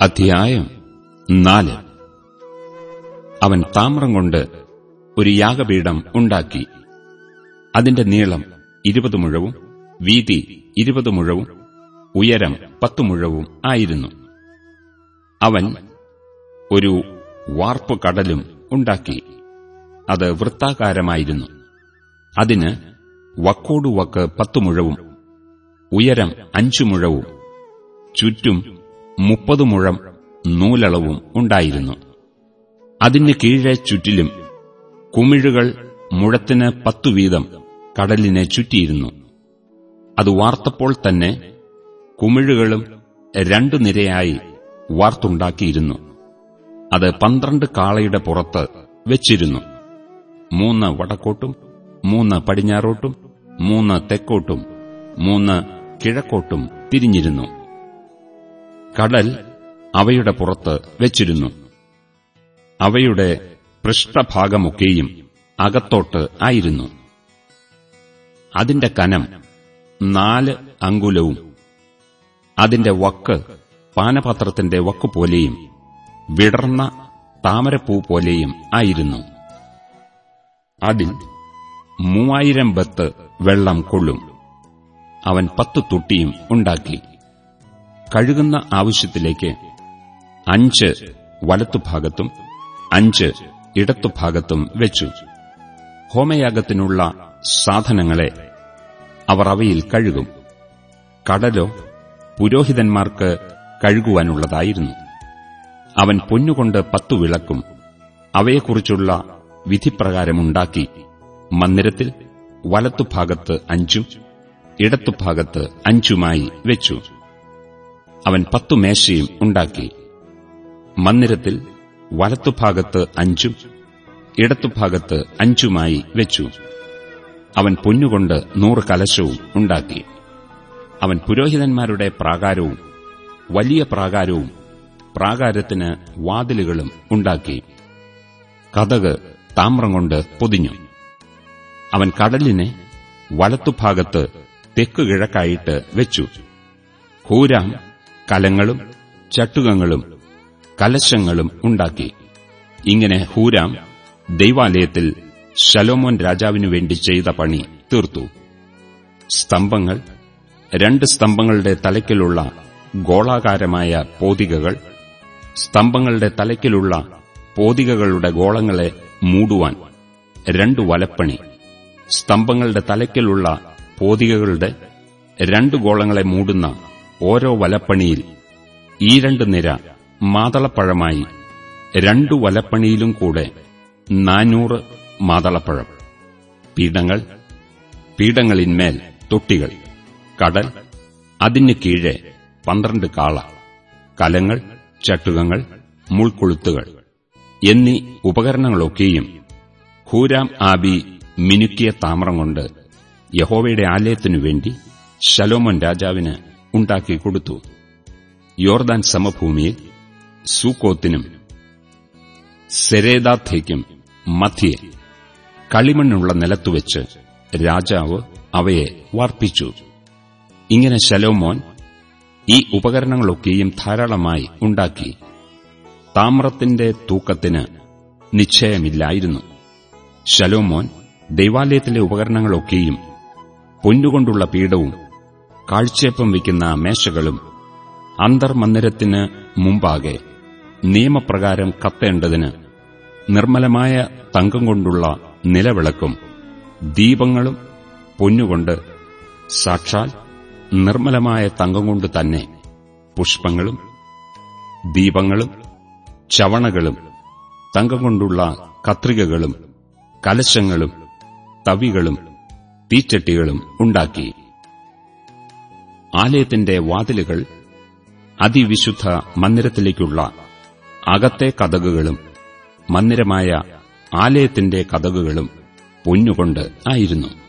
അധ്യായം നാല്. അവൻ താമ്രം കൊണ്ട് ഒരു യാഗപീഠം ഉണ്ടാക്കി. അതിന്റെ നീളം ഇരുപത് മുഴവും വീതി ഇരുപത് മുഴവും ഉയരം പത്തു മുഴവും ആയിരുന്നു. അവൻ ഒരു വാർപ്പ് കടലും ഉണ്ടാക്കി. അത് വൃത്താകാരമായിരുന്നു. അതിന് വക്കോടുവക്ക് പത്തു മുഴവും ഉയരം അഞ്ചു മുഴവും ചുറ്റും മുപ്പത് മുഴം നൂലളവും ഉണ്ടായിരുന്നു. അതിന് കീഴെ ചുറ്റിലും കുമിഴുകൾ മുഴത്തിന് പത്തു വീതം കടലിനെ ചുറ്റിയിരുന്നു. അത് വാർത്തപ്പോൾ തന്നെ കുമിഴുകളും രണ്ടു നിരയായി വാർത്തുണ്ടാക്കിയിരുന്നു. അത് പന്ത്രണ്ട് കാളയുടെ പുറത്ത് വെച്ചിരുന്നു. മൂന്ന് വടക്കോട്ടും മൂന്ന് പടിഞ്ഞാറോട്ടും മൂന്ന് തെക്കോട്ടും മൂന്ന് കിഴക്കോട്ടും തിരിഞ്ഞിരുന്നു. കടൽ അവയുടെ പുറത്ത് വെച്ചിരുന്നു. അവയുടെ പൃഷ്ഠഭാഗമൊക്കെയും അകത്തോട്ട് ആയിരുന്നു. അതിന്റെ കനം നാല് അങ്കുലവും അതിന്റെ വക്ക് പാനപാത്രത്തിന്റെ വക്കുപോലെയും വിടർന്ന താമരപ്പൂ പോലെയും ആയിരുന്നു. അതിൽ മൂവായിരം ബത്ത് വെള്ളം കൊള്ളും. അവൻ പത്തു തൊട്ടിയും ഉണ്ടാക്കി. കഴുകുന്ന ആവശ്യത്തിലേക്ക് അഞ്ച് വലത്തുഭാഗത്തും അഞ്ച് ഇടത്തുഭാഗത്തും വെച്ചു. ഹോമയാഗത്തിനുള്ള സാധനങ്ങളെ അവർ അവയിൽ കഴുകും. കടലോ പുരോഹിതന്മാർക്ക് കഴുകുവാനുള്ളതായിരുന്നു. അവൻ പൊന്നുകൊണ്ട് പത്തു വിളക്കും അവയെക്കുറിച്ചുള്ള വിധിപ്രകാരമുണ്ടാക്കി. മന്ദിരത്തിൽ വലത്തുഭാഗത്ത് അഞ്ചും ഇടത്തുഭാഗത്ത് അഞ്ചുമായി വെച്ചു. അവൻ പത്തു മേശയും ഉണ്ടാക്കി. മന്ദിരത്തിൽ വലത്തുഭാഗത്ത് അഞ്ചും ഇടത്തുഭാഗത്ത് അഞ്ചുമായി വെച്ചു. അവൻ പൊന്നുകൊണ്ട് നൂറ് കലശവും ഉണ്ടാക്കി. അവൻ പുരോഹിതന്മാരുടെ പ്രാകാരവും വലിയ പ്രാകാരവും പ്രാകാരത്തിന് വാതിലുകളും ഉണ്ടാക്കി. കഥക് താമ്രം കൊണ്ട് പൊതിഞ്ഞു. അവൻ കടലിനെ വലത്തുഭാഗത്ത് തെക്കുകിഴക്കായിട്ട് വെച്ചു. ഹൂരാം കലങ്ങളും ചട്ടുകങ്ങളും കലശങ്ങളും ഉണ്ടാക്കി. ഇങ്ങനെ ഹൂരാം ദൈവാലയത്തിൽ ശലോമോൻ രാജാവിനു വേണ്ടി ചെയ്ത പണി തീർത്തു. സ്തംഭങ്ങൾ രണ്ട് സ്തംഭങ്ങളുടെ തലയ്ക്കിലുള്ള ഗോളാകാരമായ പോതികകൾ സ്തംഭങ്ങളുടെ തലയ്ക്കിലുള്ള പോതികകളുടെ ഗോളങ്ങളെ മൂടുവാൻ രണ്ടു വലപ്പണി സ്തംഭങ്ങളുടെ തലയ്ക്കിലുള്ള പോതികകളുടെ രണ്ട് ഗോളങ്ങളെ മൂടുന്ന ഓരോ വലപ്പണിയിൽ ഈ രണ്ട് നിര മാതളപ്പഴമായി രണ്ടു വലപ്പണിയിലും കൂടെ നാനൂറ് മാതളപ്പഴം. പീഠങ്ങൾ പീഠങ്ങളിന്മേൽ തൊട്ടികൾ കടൽ അതിന് കീഴെ പന്ത്രണ്ട് കാള കലങ്ങൾ ചട്ടുകങ്ങൾ മുൾക്കൊളുത്തുകൾ എന്നീ ഉപകരണങ്ങളൊക്കെയും ഹൂരാം ആബി മിനുക്കിയ താമ്രം കൊണ്ട് യഹോവയുടെ ആലയത്തിനുവേണ്ടി ശലോമോൻ രാജാവിന് ഉണ്ടാക്കി കൊടുത്തു. യോർദാൻ സമഭൂമിയിൽ സൂക്കോത്തിനും സെരേദാത്തേക്കും മധ്യേ കളിമണ്ണുള്ള നിലത്തുവെച്ച് രാജാവ് അവയെ വാർപ്പിച്ചു. ഇങ്ങനെ ശലോമോൻ ഈ ഉപകരണങ്ങളൊക്കെയും ധാരാളമായി ഉണ്ടാക്കി. താമ്രത്തിന്റെ തൂക്കത്തിന് നിശ്ചയമില്ലായിരുന്നു. ശലോമോൻ ദൈവാലയത്തിലെ ഉപകരണങ്ങളൊക്കെയും പൊന്നുകൊണ്ടുള്ള പീഠവും കാഴ്ചയപ്പം വയ്ക്കുന്ന മേശകളും അന്തർമന്ദിരത്തിന് മുമ്പാകെ നിയമപ്രകാരം കത്തേണ്ടതിന് നിർമ്മലമായ തങ്കം കൊണ്ടുള്ള നിലവിളക്കും ദീപങ്ങളും പൊന്നുകൊണ്ട് സാക്ഷാൽ നിർമ്മലമായ തങ്കം കൊണ്ട് തന്നെ പുഷ്പങ്ങളും ദീപങ്ങളും ചവണകളും തങ്കം കൊണ്ടുള്ള കത്രികകളും കലശങ്ങളും തവികളും തീച്ചട്ടികളും ഉണ്ടാക്കി. ആലയത്തിന്റെ വാതിലുകൾ അതിവിശുദ്ധ മന്ദിരത്തിലേക്കുള്ള അകത്തെ കഥകുകളും മന്ദിരമായ ആലയത്തിന്റെ കഥകുകളും പൊന്നുകൊണ്ട് ആയിരുന്നു.